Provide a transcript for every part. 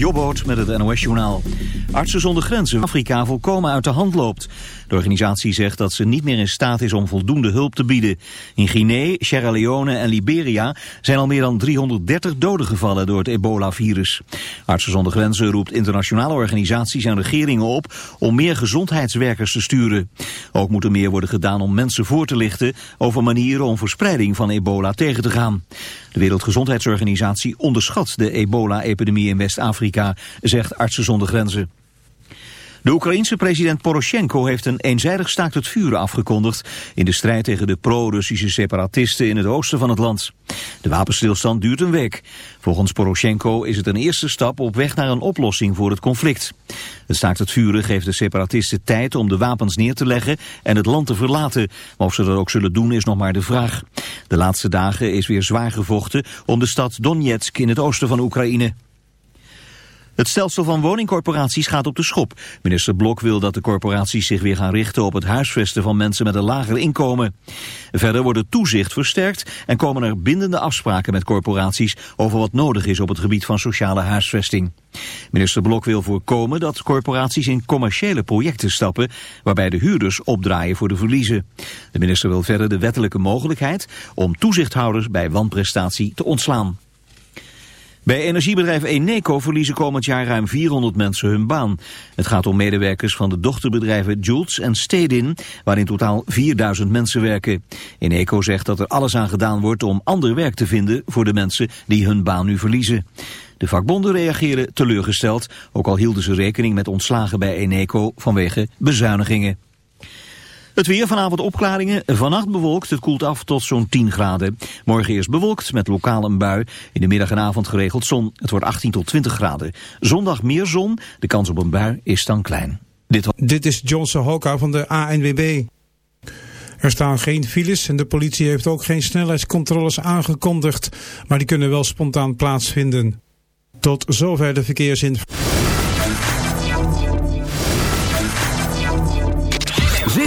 Jobboot met het NOS-journaal. Artsen zonder grenzen Afrika volkomen uit de hand loopt. De organisatie zegt dat ze niet meer in staat is om voldoende hulp te bieden. In Guinea, Sierra Leone en Liberia zijn al meer dan 330 doden gevallen door het ebola-virus. Artsen zonder grenzen roept internationale organisaties en regeringen op om meer gezondheidswerkers te sturen. Ook moet er meer worden gedaan om mensen voor te lichten over manieren om verspreiding van ebola tegen te gaan. De Wereldgezondheidsorganisatie onderschat de ebola-epidemie in West-Afrika, zegt Artsen zonder Grenzen. De Oekraïense president Poroshenko heeft een eenzijdig staakt het vuren afgekondigd in de strijd tegen de pro-Russische separatisten in het oosten van het land. De wapenstilstand duurt een week. Volgens Poroshenko is het een eerste stap op weg naar een oplossing voor het conflict. Het staakt het vuren geeft de separatisten tijd om de wapens neer te leggen en het land te verlaten. Maar of ze dat ook zullen doen is nog maar de vraag. De laatste dagen is weer zwaar gevochten om de stad Donetsk in het oosten van Oekraïne. Het stelsel van woningcorporaties gaat op de schop. Minister Blok wil dat de corporaties zich weer gaan richten op het huisvesten van mensen met een lager inkomen. Verder wordt het toezicht versterkt en komen er bindende afspraken met corporaties over wat nodig is op het gebied van sociale huisvesting. Minister Blok wil voorkomen dat corporaties in commerciële projecten stappen waarbij de huurders opdraaien voor de verliezen. De minister wil verder de wettelijke mogelijkheid om toezichthouders bij wanprestatie te ontslaan. Bij energiebedrijf Eneco verliezen komend jaar ruim 400 mensen hun baan. Het gaat om medewerkers van de dochterbedrijven Jules en Stedin, waar in totaal 4000 mensen werken. Eneco zegt dat er alles aan gedaan wordt om ander werk te vinden voor de mensen die hun baan nu verliezen. De vakbonden reageren teleurgesteld, ook al hielden ze rekening met ontslagen bij Eneco vanwege bezuinigingen. Het weer vanavond opklaringen, vannacht bewolkt, het koelt af tot zo'n 10 graden. Morgen eerst bewolkt met lokaal een bui, in de middag en avond geregeld zon. Het wordt 18 tot 20 graden. Zondag meer zon, de kans op een bui is dan klein. Dit, Dit is Johnson Hoka van de ANWB. Er staan geen files en de politie heeft ook geen snelheidscontroles aangekondigd, maar die kunnen wel spontaan plaatsvinden. Tot zover de verkeersinformatie.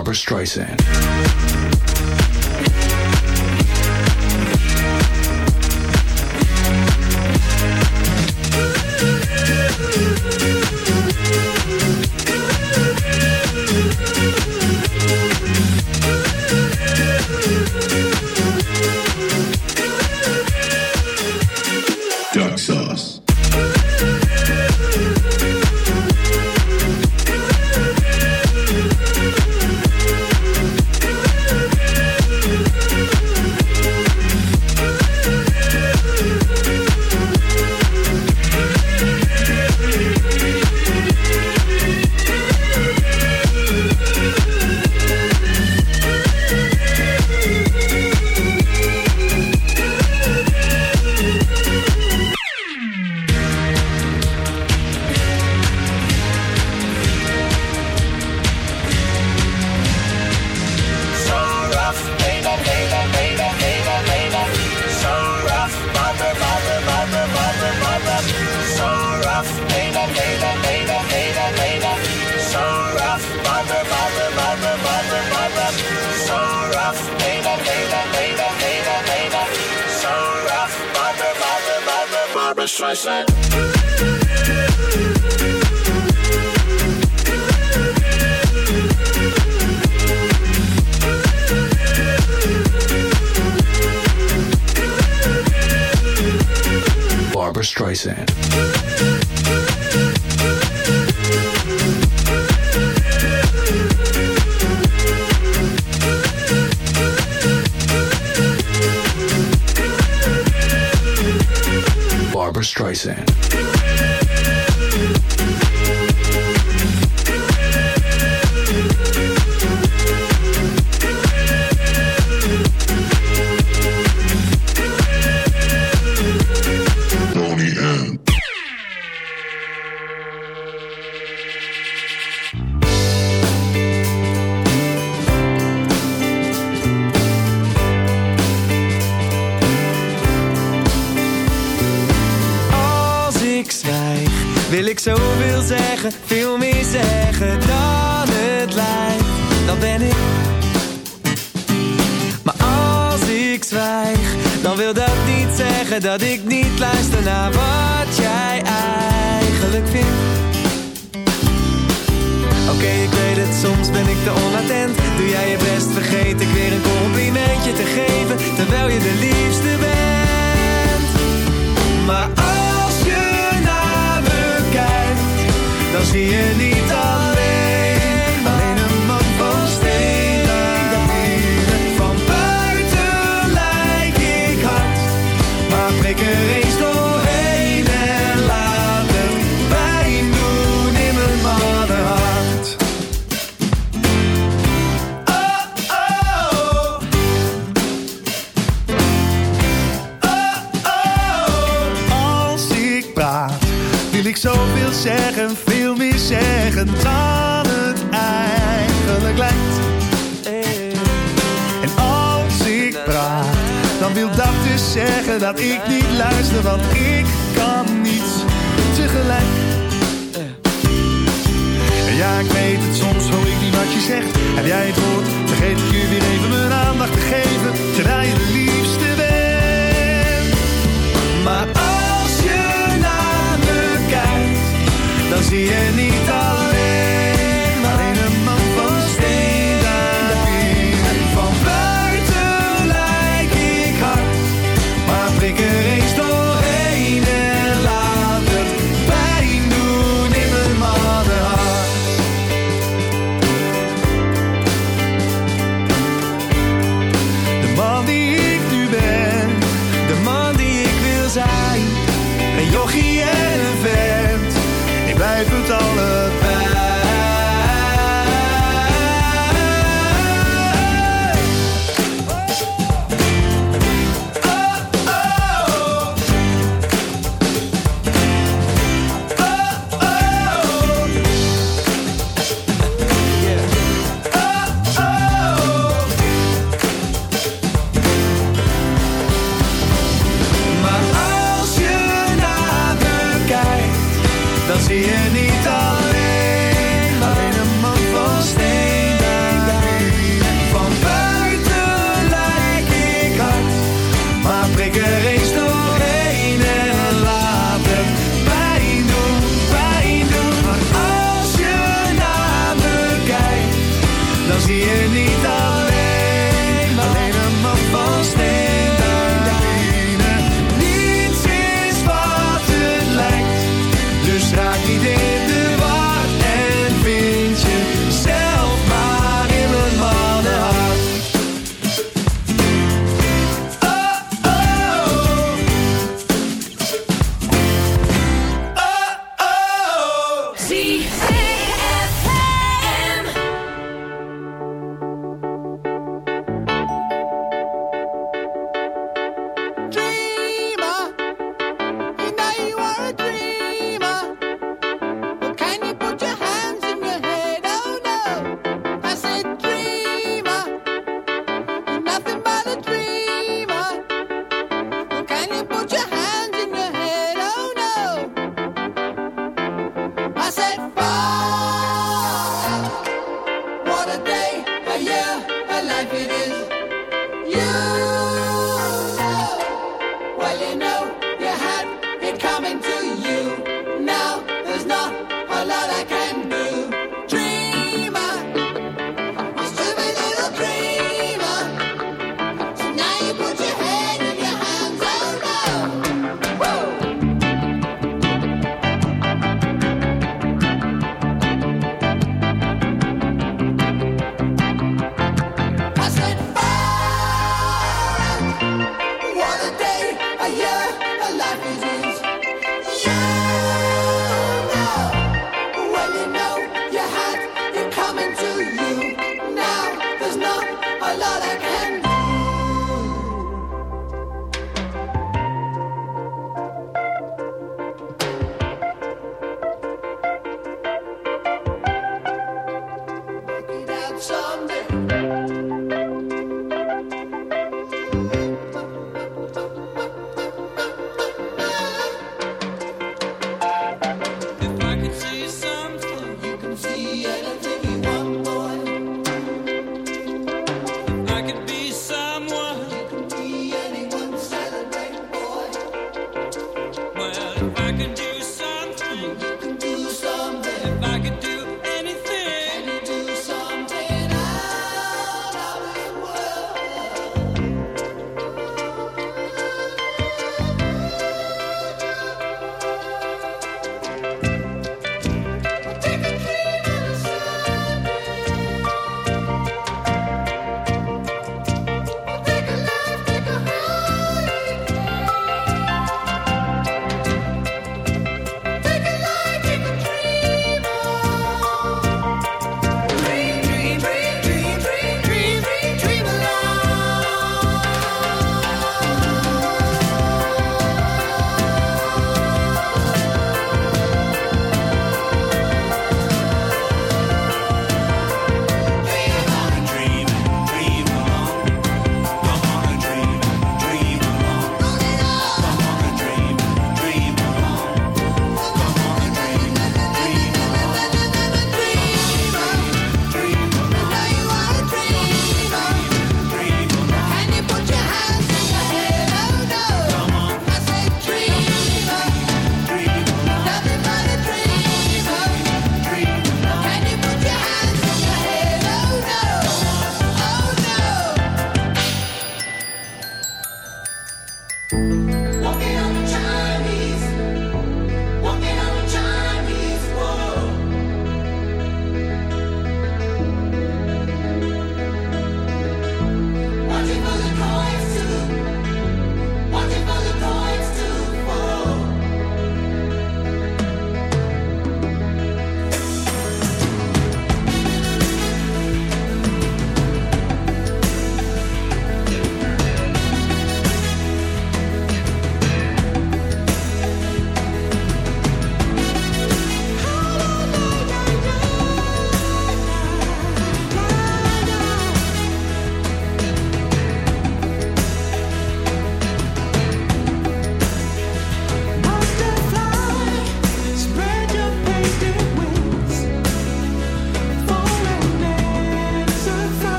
Barbara Streisand.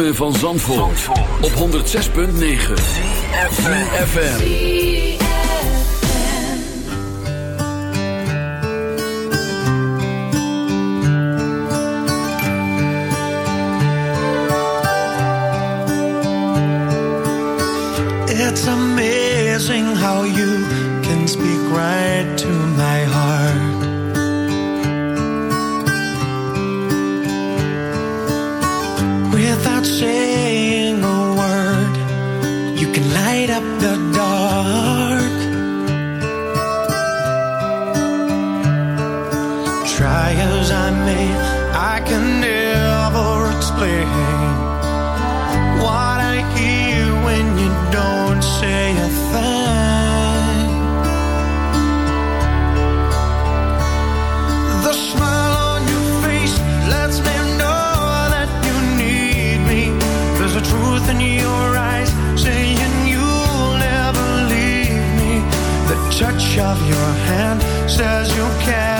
ritme van Zandvoort, op 106.9 CFFM It's amazing how you can speak right to my heart. that your hand says you can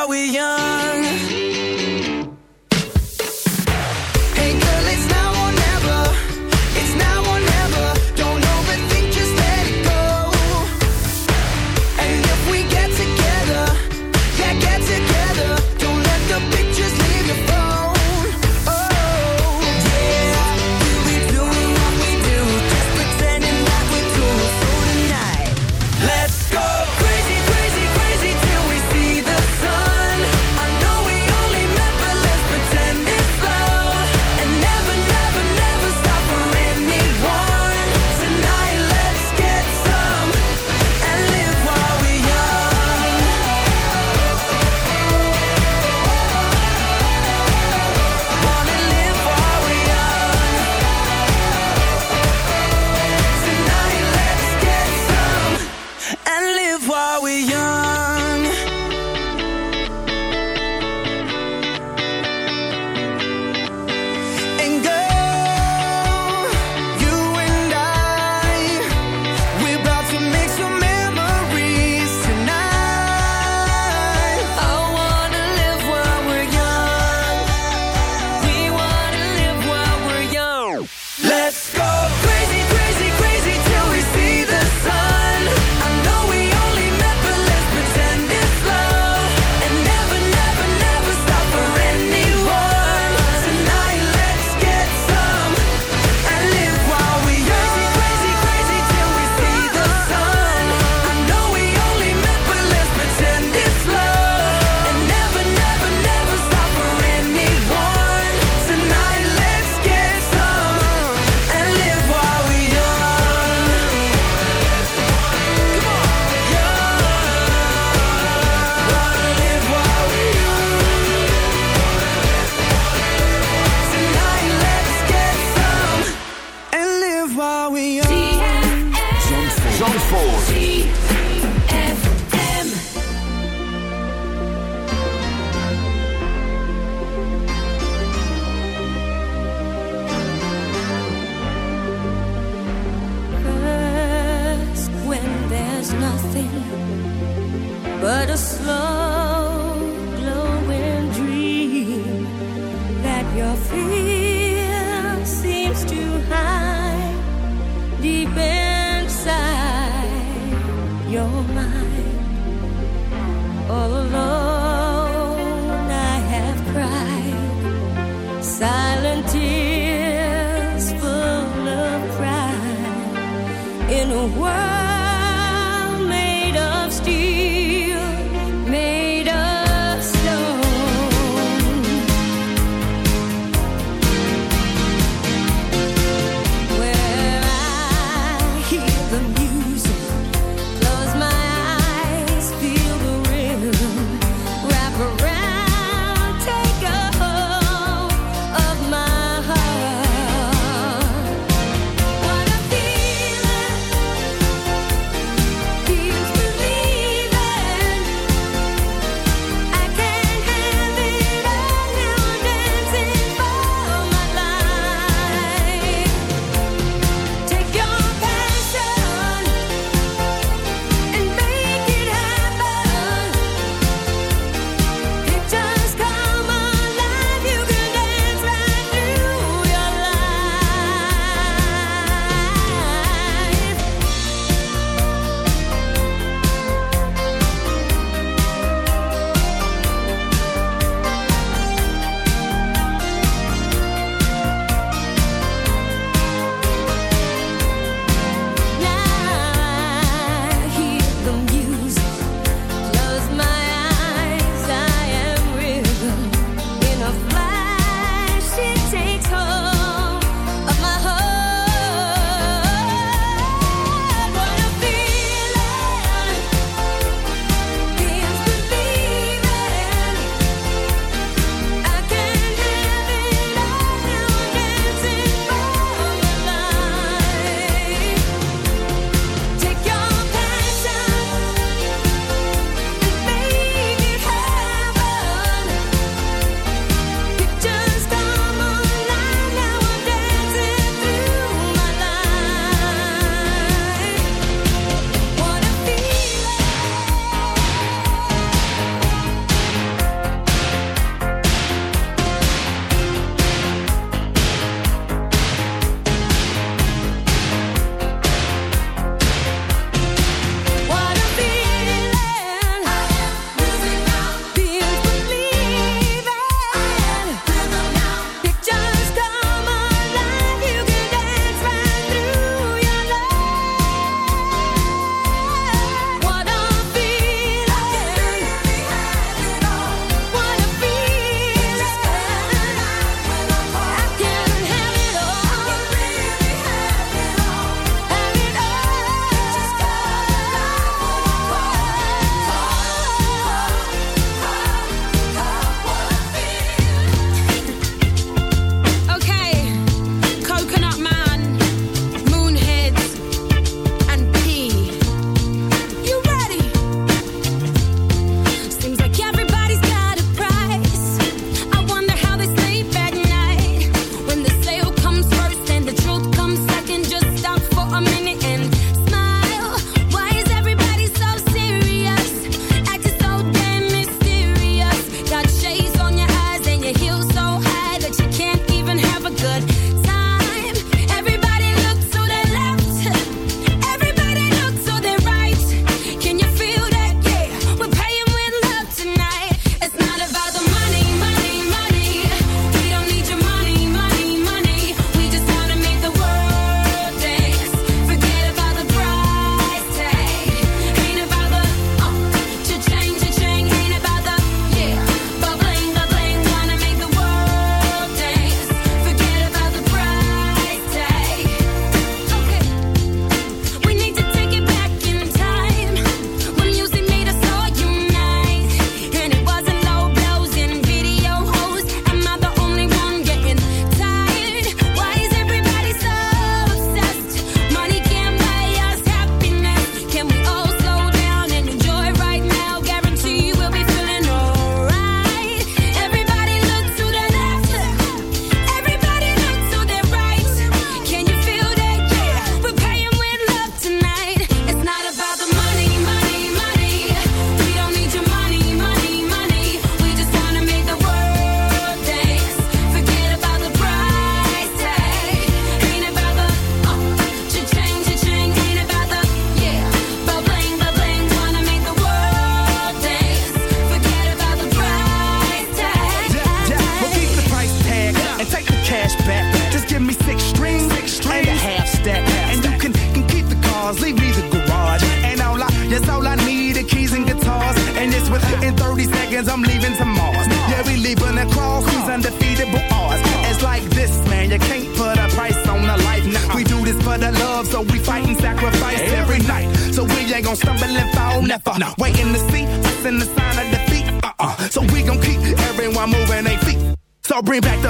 are we young?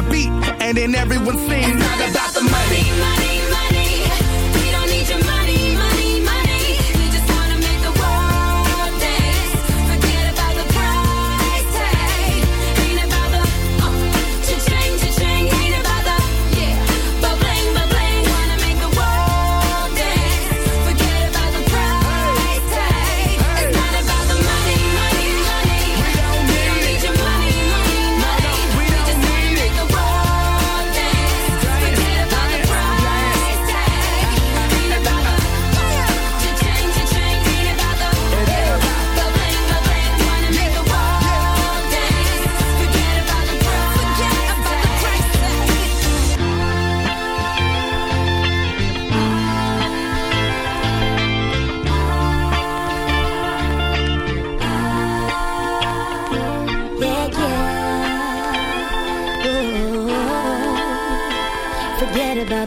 The beat, and then everyone sings.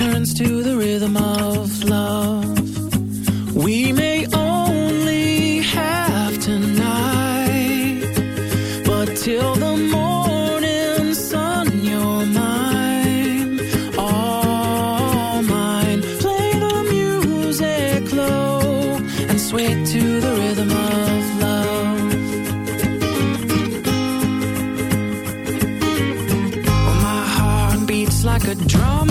turns to the rhythm of love. We may only have tonight, but till the morning sun, you're mine, all mine. Play the music low and sweet to the rhythm of love. My heart beats like a drum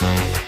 Bye.